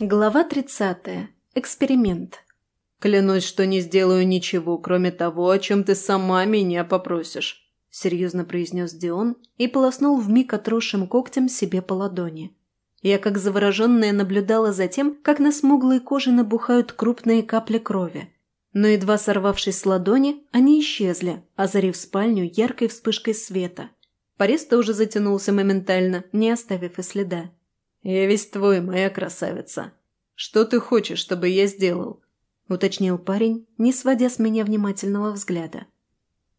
Глава 30. Эксперимент. «Клянусь, что не сделаю ничего, кроме того, о чем ты сама меня попросишь», – серьезно произнес Дион и полоснул вмиг отросшим когтем себе по ладони. Я, как завороженная, наблюдала за тем, как на смуглой коже набухают крупные капли крови. Но едва сорвавшись с ладони, они исчезли, озарив спальню яркой вспышкой света. Порез тоже затянулся моментально, не оставив и следа. «Я весь твой, моя красавица. Что ты хочешь, чтобы я сделал?» – уточнил парень, не сводя с меня внимательного взгляда.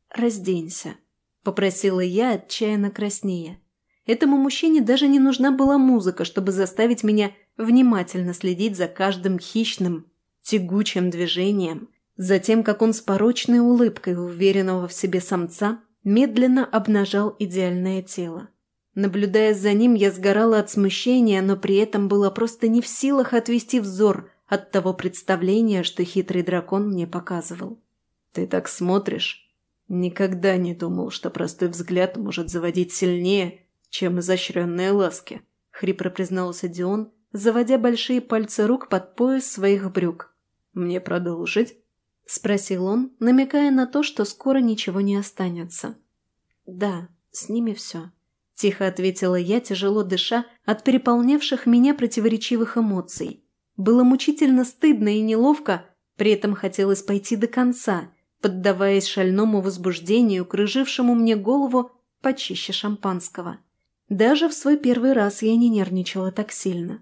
«Разденься», – попросила я, отчаянно краснея. Этому мужчине даже не нужна была музыка, чтобы заставить меня внимательно следить за каждым хищным, тягучим движением, за тем, как он с порочной улыбкой уверенного в себе самца медленно обнажал идеальное тело. Наблюдая за ним, я сгорала от смущения, но при этом была просто не в силах отвести взор от того представления, что хитрый дракон мне показывал. «Ты так смотришь. Никогда не думал, что простой взгляд может заводить сильнее, чем изощренные ласки», — хрипро признался Дион, заводя большие пальцы рук под пояс своих брюк. «Мне продолжить?» — спросил он, намекая на то, что скоро ничего не останется. «Да, с ними все». Тихо ответила я, тяжело дыша от переполнявших меня противоречивых эмоций. Было мучительно стыдно и неловко, при этом хотелось пойти до конца, поддаваясь шальному возбуждению, крыжившему мне голову почище шампанского. Даже в свой первый раз я не нервничала так сильно.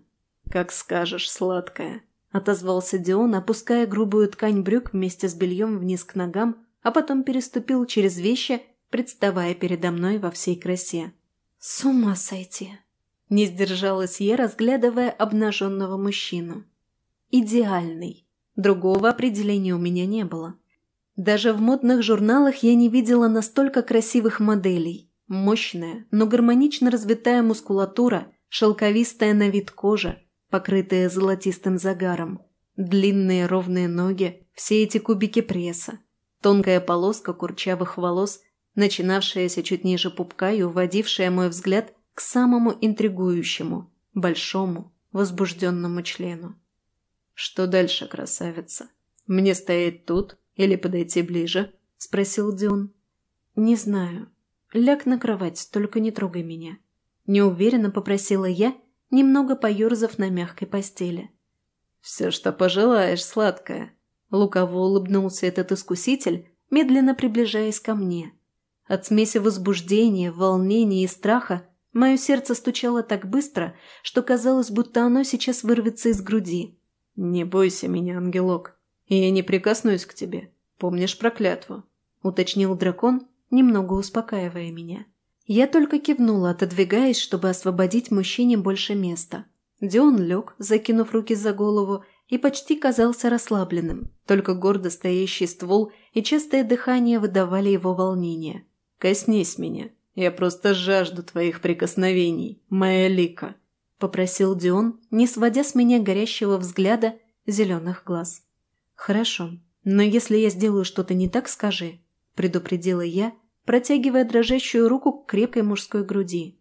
«Как скажешь, сладкая», – отозвался Дион, опуская грубую ткань брюк вместе с бельем вниз к ногам, а потом переступил через вещи, представая передо мной во всей красе. «С ума сойти!» Не сдержалась я, разглядывая обнаженного мужчину. «Идеальный!» Другого определения у меня не было. Даже в модных журналах я не видела настолько красивых моделей. Мощная, но гармонично развитая мускулатура, шелковистая на вид кожа, покрытая золотистым загаром, длинные ровные ноги, все эти кубики пресса, тонкая полоска курчавых волос начинавшаяся чуть ниже пупка и уводившая мой взгляд к самому интригующему, большому, возбужденному члену. «Что дальше, красавица? Мне стоять тут или подойти ближе?» – спросил Дион. «Не знаю. Ляг на кровать, только не трогай меня». Неуверенно попросила я, немного поерзав на мягкой постели. «Все, что пожелаешь, сладкая», – лукаво улыбнулся этот искуситель, медленно приближаясь ко мне. От смеси возбуждения, волнения и страха мое сердце стучало так быстро, что казалось, будто оно сейчас вырвется из груди. «Не бойся меня, ангелок, я не прикоснусь к тебе. Помнишь проклятву?» – уточнил дракон, немного успокаивая меня. Я только кивнула, отодвигаясь, чтобы освободить мужчине больше места. Дион лег, закинув руки за голову, и почти казался расслабленным, только гордо стоящий ствол и частое дыхание выдавали его волнение. «Коснись меня. Я просто жажду твоих прикосновений, моя Лика», – попросил Дион, не сводя с меня горящего взгляда зеленых глаз. «Хорошо, но если я сделаю что-то не так, скажи», – предупредила я, протягивая дрожащую руку к крепкой мужской груди.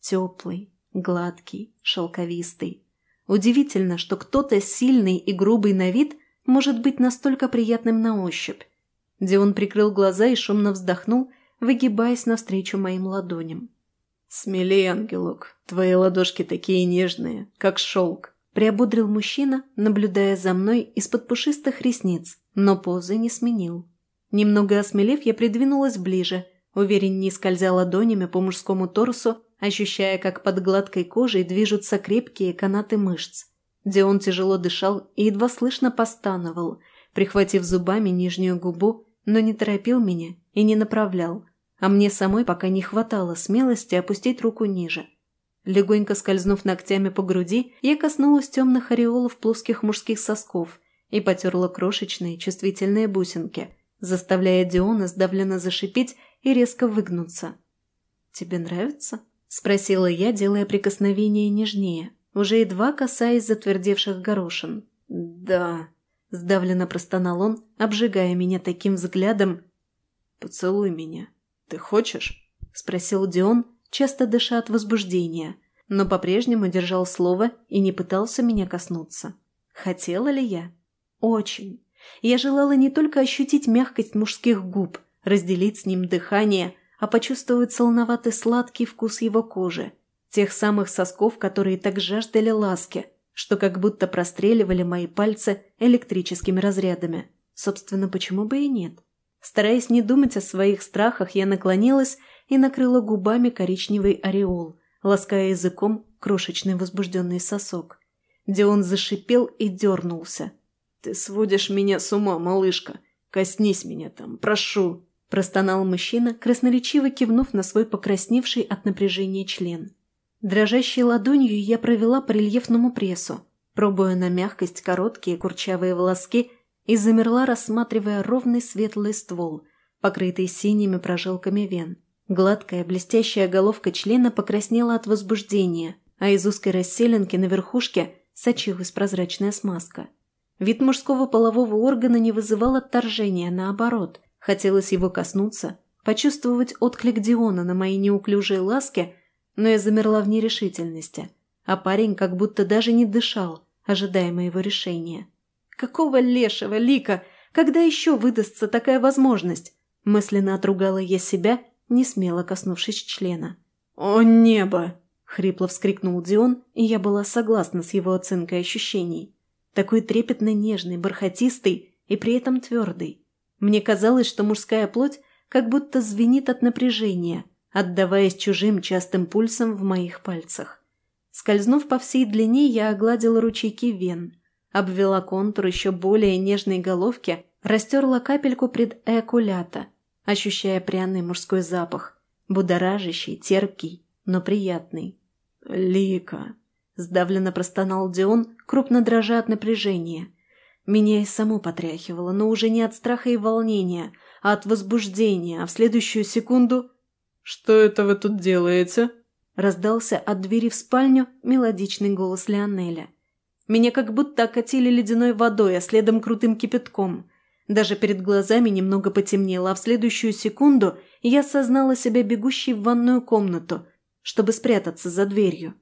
Теплый, гладкий, шелковистый. Удивительно, что кто-то сильный и грубый на вид может быть настолько приятным на ощупь. Дион прикрыл глаза и шумно вздохнул, выгибаясь навстречу моим ладоням. «Смелей, ангелок, твои ладошки такие нежные, как шелк», – приободрил мужчина, наблюдая за мной из-под пушистых ресниц, но позы не сменил. Немного осмелев, я придвинулась ближе, увереннее скользя ладонями по мужскому торсу, ощущая, как под гладкой кожей движутся крепкие канаты мышц. Дион тяжело дышал и едва слышно постановал, прихватив зубами нижнюю губу, но не торопил меня и не направлял, а мне самой пока не хватало смелости опустить руку ниже. Легонько скользнув ногтями по груди, я коснулась темных ореолов плоских мужских сосков и потерла крошечные чувствительные бусинки, заставляя Диона сдавленно зашипеть и резко выгнуться. «Тебе нравится?» – спросила я, делая прикосновение нежнее, уже едва касаясь затвердевших горошин. «Да», – сдавленно простонал он, обжигая меня таким взглядом. «Поцелуй меня. Ты хочешь?» – спросил Дион, часто дыша от возбуждения. но по-прежнему держал слово и не пытался меня коснуться. Хотела ли я? Очень. Я желала не только ощутить мягкость мужских губ, разделить с ним дыхание, а почувствовать солоноватый сладкий вкус его кожи, тех самых сосков, которые так жаждали ласки, что как будто простреливали мои пальцы электрическими разрядами. Собственно, почему бы и нет? Стараясь не думать о своих страхах, я наклонилась и накрыла губами коричневый ореол, лаская языком крошечный возбужденный сосок. Дион зашипел и дернулся. «Ты сводишь меня с ума, малышка! Коснись меня там, прошу!» Простонал мужчина, красноречиво кивнув на свой покрасневший от напряжения член. Дрожащей ладонью я провела по рельефному прессу, пробуя на мягкость короткие курчавые волоски и замерла, рассматривая ровный светлый ствол, покрытый синими прожилками вен. Гладкая блестящая головка члена покраснела от возбуждения, а из узкой расселенки на верхушке сочилась прозрачная смазка. Вид мужского полового органа не вызывал отторжения, наоборот. Хотелось его коснуться, почувствовать отклик Диона на мои неуклюжие ласки, но я замерла в нерешительности, а парень как будто даже не дышал, ожидая моего решения. «Какого лешего, Лика? Когда еще выдастся такая возможность?» Мысленно отругала я себя, не смело коснувшись члена. «О небо!» – хрипло вскрикнул Дион, и я была согласна с его оценкой ощущений. Такой трепетно нежный, бархатистый и при этом твердый. Мне казалось, что мужская плоть как будто звенит от напряжения, отдаваясь чужим частым пульсом в моих пальцах. Скользнув по всей длине, я огладила ручейки вен, обвела контур еще более нежной головки, растерла капельку предэкулята, ощущая пряный мужской запах, будоражащий, терпкий, но приятный. «Лика!» – сдавленно простонал Дион, крупно дрожа от напряжения – меня и само потряхивало, но уже не от страха и волнения, а от возбуждения, а в следующую секунду... «Что это вы тут делаете?» Раздался от двери в спальню мелодичный голос Леонеля. Меня как будто окатили ледяной водой, а следом крутым кипятком. Даже перед глазами немного потемнело, а в следующую секунду я осознала себя бегущей в ванную комнату, чтобы спрятаться за дверью.